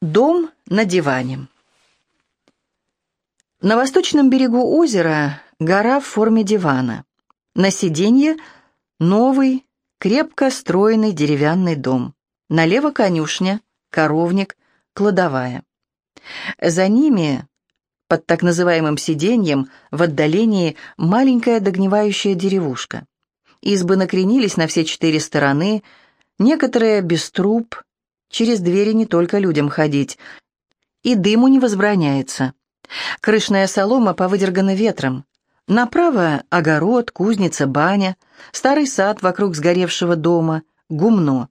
Дом на диване. На восточном берегу озера гора в форме дивана. На сиденье новый, крепко стройный деревянный дом. Налево конюшня, коровник, кладовая. За ними, под так называемым сиденьем, в отдалении маленькая догнивающая деревушка. Избы накренились на все четыре стороны, некоторые без труб, Через двери не только людям ходить. И дыму не возбраняется. Крышная солома повыдергана ветром. Направо огород, кузница, баня, старый сад вокруг сгоревшего дома, гумно.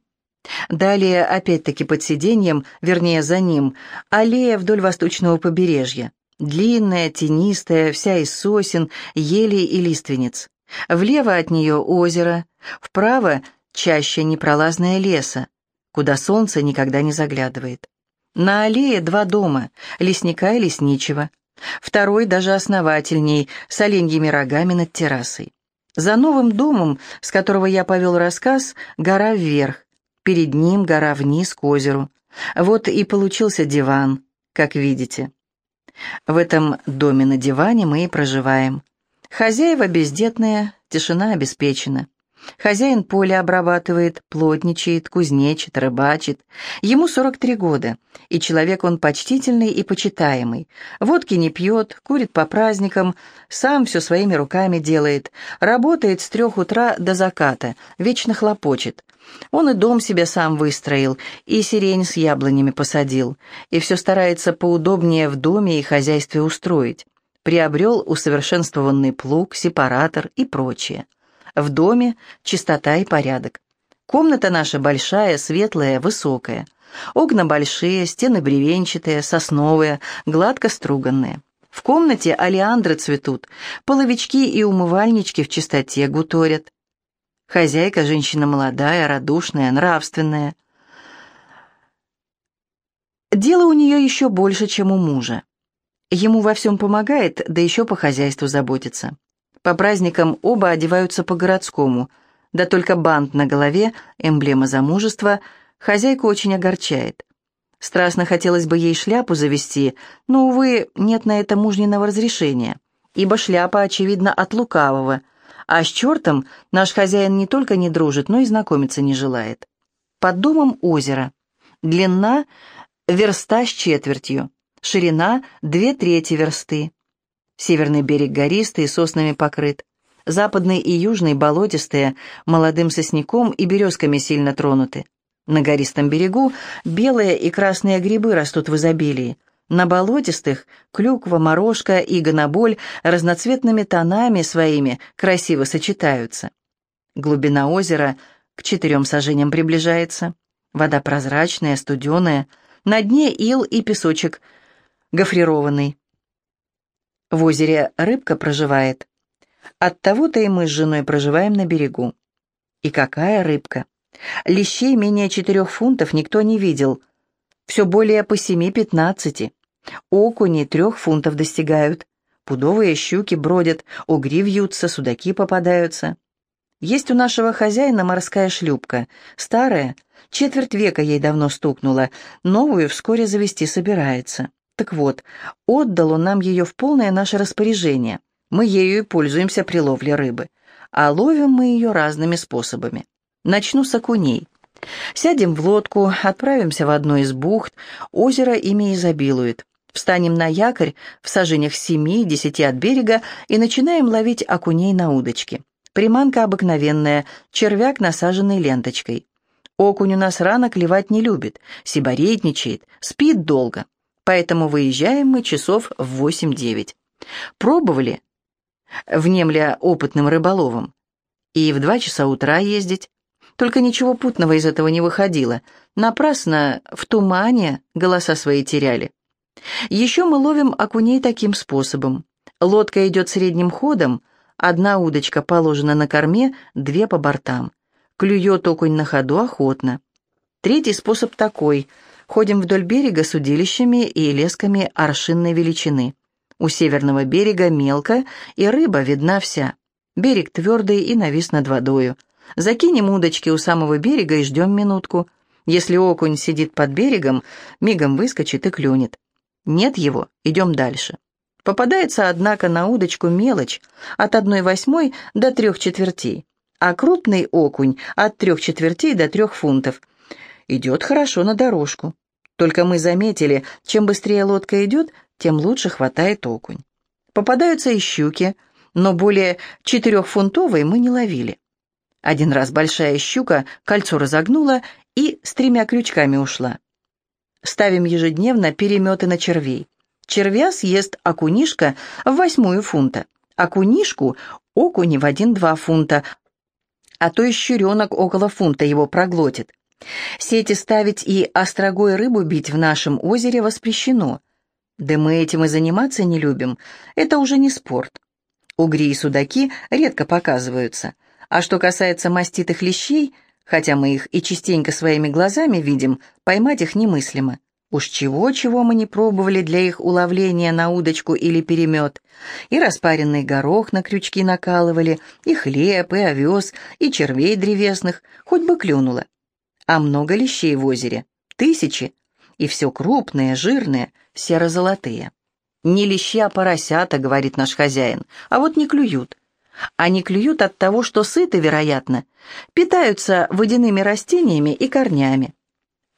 Далее, опять-таки под сиденьем, вернее за ним, аллея вдоль восточного побережья. Длинная, тенистая, вся из сосен, елей и лиственниц. Влево от нее озеро, вправо чаще непролазное леса куда солнце никогда не заглядывает. На аллее два дома, лесника и лесничего. Второй даже основательней, с оленьими рогами над террасой. За новым домом, с которого я повел рассказ, гора вверх, перед ним гора вниз к озеру. Вот и получился диван, как видите. В этом доме на диване мы и проживаем. Хозяева бездетные, тишина обеспечена. Хозяин поля обрабатывает, плотничает, кузнечит, рыбачит. Ему 43 года, и человек он почтительный и почитаемый. Водки не пьет, курит по праздникам, сам все своими руками делает. Работает с трех утра до заката, вечно хлопочет. Он и дом себе сам выстроил, и сирень с яблонями посадил, и все старается поудобнее в доме и хозяйстве устроить. Приобрел усовершенствованный плуг, сепаратор и прочее. В доме чистота и порядок. Комната наша большая, светлая, высокая. Окна большие, стены бревенчатые, сосновые, гладко струганные. В комнате алиандры цветут, половички и умывальнички в чистоте гуторят. Хозяйка женщина молодая, радушная, нравственная. Дело у нее еще больше, чем у мужа. Ему во всем помогает, да еще по хозяйству заботится. По праздникам оба одеваются по-городскому, да только бант на голове, эмблема замужества, хозяйку очень огорчает. Страстно хотелось бы ей шляпу завести, но, увы, нет на это мужниного разрешения, ибо шляпа, очевидно, от лукавого, а с чертом наш хозяин не только не дружит, но и знакомиться не желает. Под домом озеро. Длина — верста с четвертью, ширина — две трети версты. Северный берег гористый, соснами покрыт. Западный и южный болотистые, молодым сосняком и березками сильно тронуты. На гористом берегу белые и красные грибы растут в изобилии. На болотистых клюква, морожка и гоноболь разноцветными тонами своими красиво сочетаются. Глубина озера к четырем сажениям приближается. Вода прозрачная, студеная. На дне ил и песочек гофрированный. В озере рыбка проживает. Оттого-то и мы с женой проживаем на берегу. И какая рыбка! Лещей менее четырех фунтов никто не видел. Все более по семи-пятнадцати. Окуни трех фунтов достигают. Пудовые щуки бродят, угри вьются, судаки попадаются. Есть у нашего хозяина морская шлюпка, старая, четверть века ей давно стукнула, новую вскоре завести собирается. Так вот, отдал он нам ее в полное наше распоряжение. Мы ею и пользуемся при ловле рыбы. А ловим мы ее разными способами. Начну с окуней. Сядем в лодку, отправимся в одну из бухт, озеро ими изобилует. Встанем на якорь в сажениях семи-десяти от берега и начинаем ловить окуней на удочке. Приманка обыкновенная, червяк, насаженный ленточкой. Окунь у нас рано клевать не любит, сибаретничает, спит долго поэтому выезжаем мы часов в 8-9. Пробовали, внемля опытным рыболовом, и в два часа утра ездить. Только ничего путного из этого не выходило. Напрасно в тумане голоса свои теряли. Еще мы ловим окуней таким способом. Лодка идет средним ходом, одна удочка положена на корме, две по бортам. Клюет окунь на ходу охотно. Третий способ такой – Ходим вдоль берега с удилищами и лесками аршинной величины. У северного берега мелко, и рыба видна вся. Берег твердый и навис над водою. Закинем удочки у самого берега и ждем минутку. Если окунь сидит под берегом, мигом выскочит и клюнет. Нет его, идем дальше. Попадается, однако, на удочку мелочь от одной восьмой до трех четвертей, а крупный окунь от трех четвертей до трех фунтов. Идет хорошо на дорожку. Только мы заметили, чем быстрее лодка идет, тем лучше хватает окунь. Попадаются и щуки, но более четырехфунтовой мы не ловили. Один раз большая щука кольцо разогнула и с тремя крючками ушла. Ставим ежедневно переметы на червей. Червя съест окунишка в восьмую фунта, окунишку – окуни в один-два фунта, а то и щуренок около фунта его проглотит. Сети ставить и острогой рыбу бить в нашем озере воспрещено. Да мы этим и заниматься не любим, это уже не спорт. Угри и судаки редко показываются. А что касается маститых лещей, хотя мы их и частенько своими глазами видим, поймать их немыслимо. Уж чего-чего мы не пробовали для их уловления на удочку или перемет. И распаренный горох на крючки накалывали, и хлеб, и овес, и червей древесных, хоть бы клюнуло. А много лещей в озере? Тысячи. И все крупные, жирные, серо-золотые. «Не лещи, а поросята», — говорит наш хозяин, — «а вот не клюют». Они клюют от того, что сыты, вероятно, питаются водяными растениями и корнями.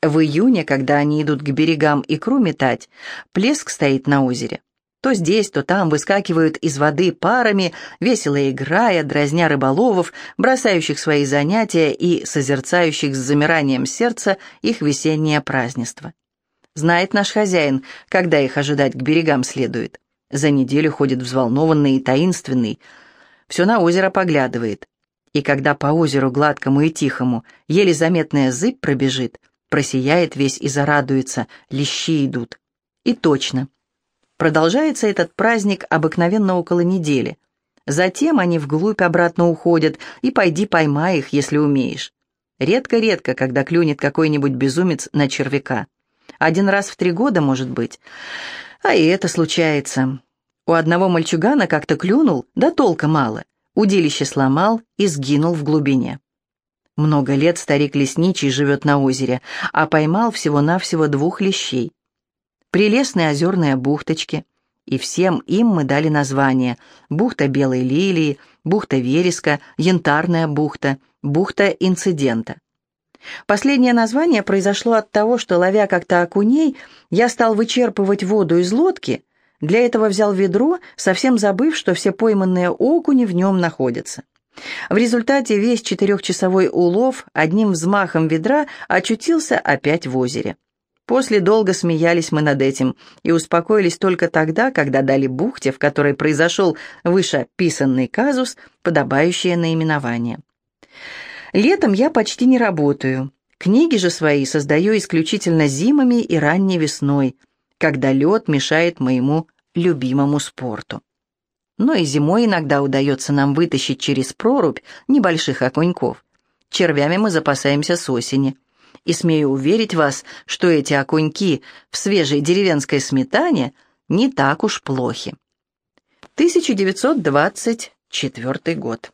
В июне, когда они идут к берегам икру метать, плеск стоит на озере. То здесь, то там выскакивают из воды парами, весело играя, дразня рыболовов, бросающих свои занятия и созерцающих с замиранием сердца их весеннее празднество. Знает наш хозяин, когда их ожидать к берегам следует. За неделю ходит взволнованный и таинственный, все на озеро поглядывает. И когда по озеру гладкому и тихому еле заметная зыбь пробежит, просияет весь и зарадуется, лещи идут. И точно. Продолжается этот праздник обыкновенно около недели. Затем они вглубь обратно уходят, и пойди поймай их, если умеешь. Редко-редко, когда клюнет какой-нибудь безумец на червяка. Один раз в три года, может быть. А и это случается. У одного мальчугана как-то клюнул, да толка мало. Удилище сломал и сгинул в глубине. Много лет старик лесничий живет на озере, а поймал всего-навсего двух лещей прелестные озерные бухточки, и всем им мы дали название «Бухта Белой Лилии», «Бухта Вереска», «Янтарная бухта», «Бухта Инцидента». Последнее название произошло от того, что, ловя как-то окуней, я стал вычерпывать воду из лодки, для этого взял ведро, совсем забыв, что все пойманные окуни в нем находятся. В результате весь четырехчасовой улов одним взмахом ведра очутился опять в озере. После долго смеялись мы над этим и успокоились только тогда, когда дали бухте, в которой произошел вышеописанный казус, подобающее наименование. Летом я почти не работаю. Книги же свои создаю исключительно зимами и ранней весной, когда лед мешает моему любимому спорту. Но и зимой иногда удается нам вытащить через прорубь небольших окуньков. Червями мы запасаемся с осени – и смею уверить вас, что эти окуньки в свежей деревенской сметане не так уж плохи. 1924 год.